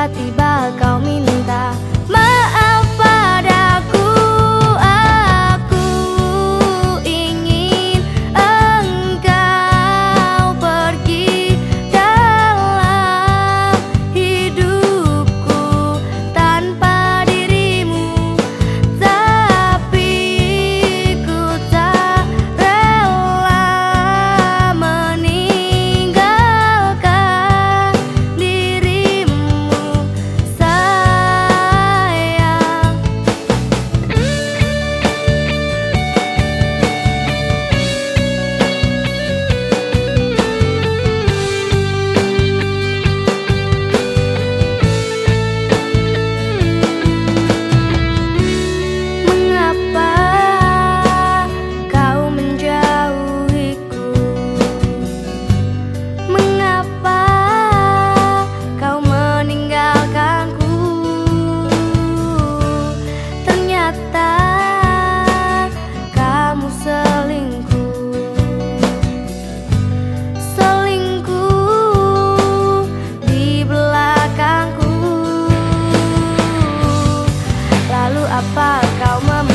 dati ba apa kau memang